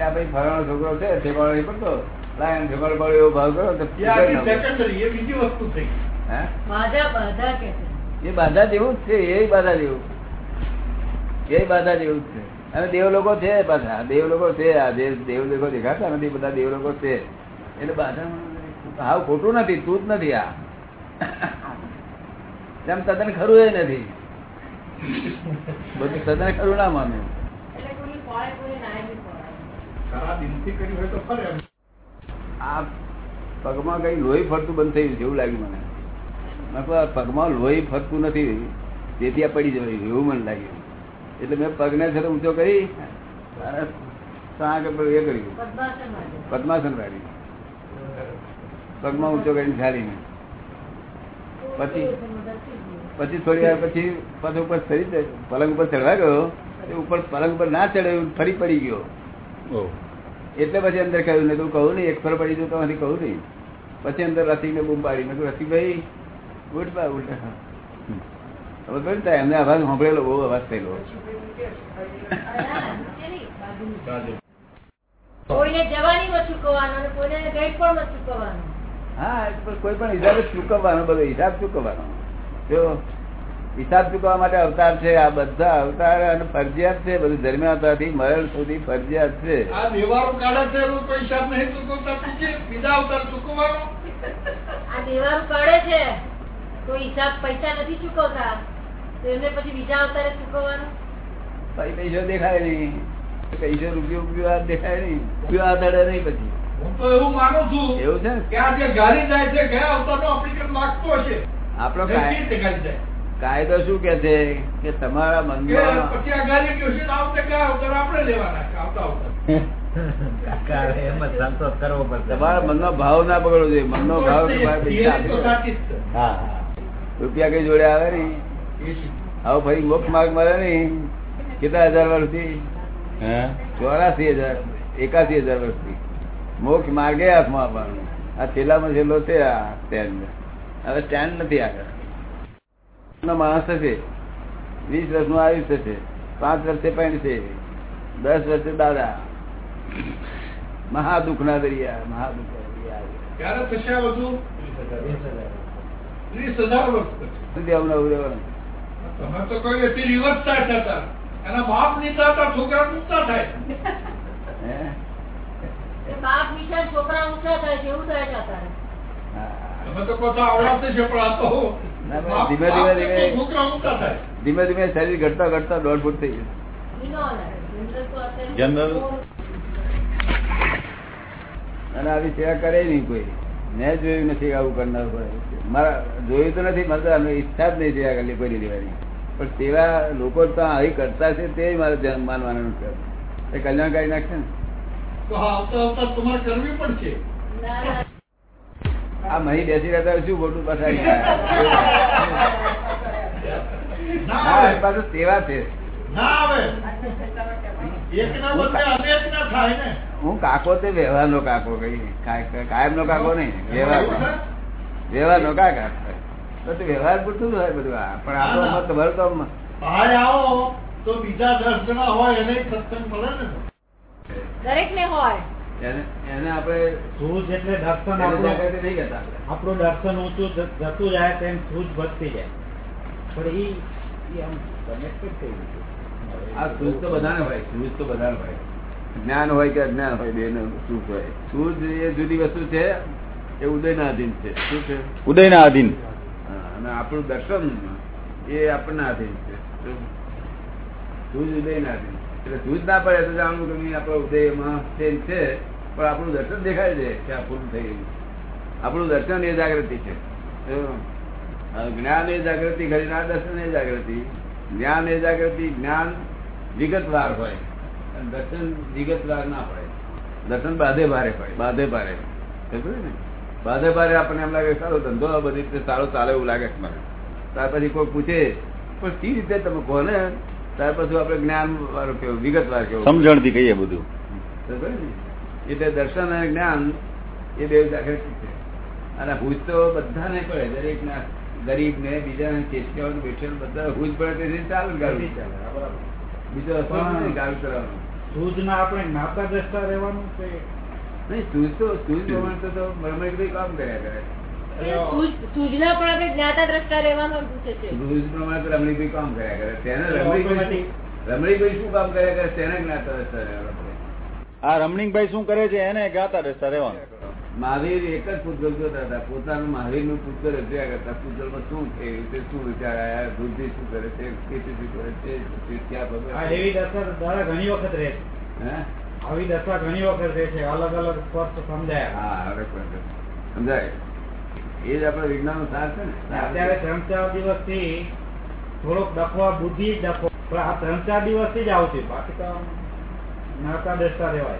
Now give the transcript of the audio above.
આ ભાઈ ફલાણો છોકરો છે ઠેકાણો નહીં પડતો લાયન એને પડે એવો ભાવ કરો તો બીજી વસ્તુ થઈ બાધા બાધા કે છે. એ બાધા જેવું જ છે એ બાધા જેવું. એ બાધા જેવું જ છે. અને દેવ લોકો છે પાછા દેવ લોકો છે આ જે દેવ લોકો દેખાતા નથી બધા દેવ લોકો છે. એટલે બાધા હાવ ખોટું નથી તું જ નથી આ. તેમ તદ્દન ખરું એ નથી. બધું તદ્દન ખરું ના માનું આ પગમાં કઈ લોહી ફરતું બંધ થઈ ગયું એવું લાગ્યું મને. મેં કહ્યું, આ પગમાં લોહી ફરતું નથી તેથી આ પડી જવાય એવું મને લાગ્યું. એટલે મેં પગને છે ઊંચો કરી સાંક એ કર્યું. પદ્માસન વાળી પગમાં ઊંચો કરીને ઝાડીને પછી? પછી થોડી વાર પછી પાછો ઉપર ચડી. પલંગ ઉપર ચડવા ગયો. એ ઉપર પલંગ પર ના ચડ્યો ફરી પડી ગયો. એટલે પછી અંદર કહ્યું ને તું કહું નહીં એક ફર પડી જતો નથી કહું નહીં. પછી અંદર રસિકને બૂમ પાડી. મેં રસિકભાઈ ઉઠ ઉઠ હવે કહ્યું એમને અવાજ સાંભળેલો બહુ અવાજ થયેલો. હા કોઈ પણ હિસાબ ચૂકવવાનો બધો હિસાબ ચૂકવવાનો જો હિસાબ ચૂકવા માટે અવતાર છે આ બધા અવતાર અને ફરજિયાત છે બધું ધર્મ અવતારથી મરણ સુધી ફરજિયાત છે. છે અવતાર છે પૈસા અવતારે દેખાય નહીં. પૈસો રૂપિયો રૂપિયો દેખાય નહીં. રૂપિયો હાથ નહીં પછી. હું તો એવું માનું છું એવું છે ને? કે આ જે ગાડી જાય છે ગયા અવતારનો આપણી લાગતો હશે? આપણો ગાડી જાય? કાયદો શું કે છે? કે તમારા મનમાં તમારા મનનો ભાવ ના બગડવો જોઈએ. મનનો ભાવ. હા રૂપિયા કઈ જોડે આવે છે. હવે ફરી મોક્ષ માર્ગ મળે નહીં? કેટલા હજાર વર્ષથી? હે? ચોરાસી હજાર એકાસી હજાર વર્ષથી. મોક્ષ માર્ગે હાથમાં આપવાનું. આ છેલ્લામાં છેલ્લો છે આ સ્ટેન્ડ હવે સ્ટેન્ડ નથી આગળ. નો માણસ થશે વીસ વર્ષનું આયુષ્ય છે પાંચ વર્ષે પણ છે દસ વર્ષે દાદા મહાદુઃખના દરિયા મહાદુઃખના દરિયા ક્યારે થશે આ બધું ત્રીસ હજાર વર્ષ પછી. સુધી અમને અવરેવાનું તમે તો કહ્યું એથી reverse થાય થતા. એના બાપ નીચા હતા છોકરા ઊંચા થાય હે એ બાપ નીચા છોકરા ઊંચા થાય છે એવું થાય છે અત્યારે હા. તમે તો કહો છો આવડાતે છે પણ આ તો ના, પણ બાપ- ધીમે ધીમે ધીમે- ધીમે ધીમે શરીર ઘટતા ઘટતા દોઢ ફૂટ થઈ ગયું. જનરલ. અને આવી સેવા કરે નહીં કોઈ. મેં જોયું નથી આવું કરનાર કોઈ. મારા જોયું તો નથી મારે તો ઈચ્છા જ નહીં સેવા કરી કોઈ લેવાની. પણ સેવા લોકો તો આવી કરતા છે તે મારે ધ્યાન માનવાનું છે એ કલ્યાણકારી નાખશે ને? તો આવતા આવતા તમારે કરવી પડશે ના, ના. આ મહી બેસી રહેતા શું ખોટું ના આવે. પાછું સેવા છે. ના ના ને હું કાકો તે વ્યવહારનો કાકો કઈ. કાયમ નો કાકો નહીં વ્યવહાર વ્યવહાર નો કાકા. બધું વ્યવહાર પૂરતું હોય બધું આ. પણ આપણો મત તમારું તો આમ બહાર આવો તો બીજા દસ જણા હોય એને સત્સંગ મળે ને. દરેક ને હોય. એને એને આપણે સૂઝ એટલે દર્શન આપણું નહીં કહેતા આપણું. દર્શન ઊંચું જતું જાય તેમ સૂઝ વધતી જાય. પણ ઈ ઈ આમ connected થઈ ગયું આ સૂઝ તો બધાને હોય સૂઝ તો બધાને હોય. જ્ઞાન હોય કે અજ્ઞાન હોય બે સુખ હોય. સૂઝ એ જુદી વસ્તુ છે એ ઉદયના અધીન છે. શું છે? ઉદયના અધીન અને આપણું દર્શન એ આપણને આધીન છે. શું? સૂઝ ઉદયના અધીન એટલે જૂજ ના પડે તો જાણવું કે આપણા ઉદયમાં ચેન્જ છે પણ આપણું દર્શન દેખાય છે કે આ પૂરું થઈ ગયું. આપણું દર્શન એ જાગૃતિ છે. જ્ઞાન એ જાગૃતિ ખરી ના દર્શન એ જાગૃતિ. જ્ઞાન એ જાગૃતિ જ્ઞાન વિગતવાર હોય. દર્શન વિગતવાર ના હોય. દર્શન બાધે ભારે હોય. બાધે ભારે. ને? બાધે ભારે આપણને એમ લાગે સારો ધંધો આ બધી રીતે સારો ચાલે એવું લાગે મને. ત્યાર પછી કોઈ પૂછે પણ સી રીતે તમે કહો ને ત્યાર પછી આપણે જ્ઞાન વાળું કેવું વિગતવાર કેવું સમજણથી કહીએ બધું. એટલે દર્શન અને જ્ઞાન એ બે દાખલ છે? અને હુજ તો બધાને પડે દરેક ના ગરીબ ને બીજા ને ચેષ્ટાઓ બેઠેલ બધા હુજ પડે તેથી ચાલુ બરાબર. બીજો રસ્તો નથી કરવાનું? સૂજ ના આપણે નાતા દ્રષ્ટા રહેવાનું છે. નહીં સૂજ તો સૂજ પ્રમાણે તો રમણીકભાઈ કામ કર્યા કરે. સૂઝ- સૂઝના પણ આપણે જ્ઞાતા દ્રષ્ટા રહેવાનું છે સૂઝ પ્રમાણે તો કામ કર્યા કરે. તેને એટલે રમણીકભાઈ શું- કામ કર્યા કરે? તેને જ્ઞાતા દર્શન રહેવાનું આ રમણીકભાઈ શું કરે છે? એને ગાતા રહેતા રહેવાનું. મહાવીર એક જ પૂતગલ જોતા હતા. પોતાનું મહાવીરનું પૂતગલ જોયા કરતા. પૂતગલમાં શું છે? રીતે શું વિચાર આવ્યા બુદ્ધિ શું કરે છે? સ્થિતિ શું કરે છે? એવી દશા ઘણી વખત રહે છે. હે? આવી દશા ઘણી વખત રહે છે. અલગ અલગ સ્પષ્ટ સમજાય. હા સમજાય. એ જ આપણે વિજ્ઞાન સાર છે ને. અત્યારે ત્રણ ચાર દિવસથી થોડોક ડખવા બુદ્ધિ ડખો. પણ આ ત્રણ ચાર દિવસથી જ આવશે બાકી તો નાતા બેસતા રહેવાય.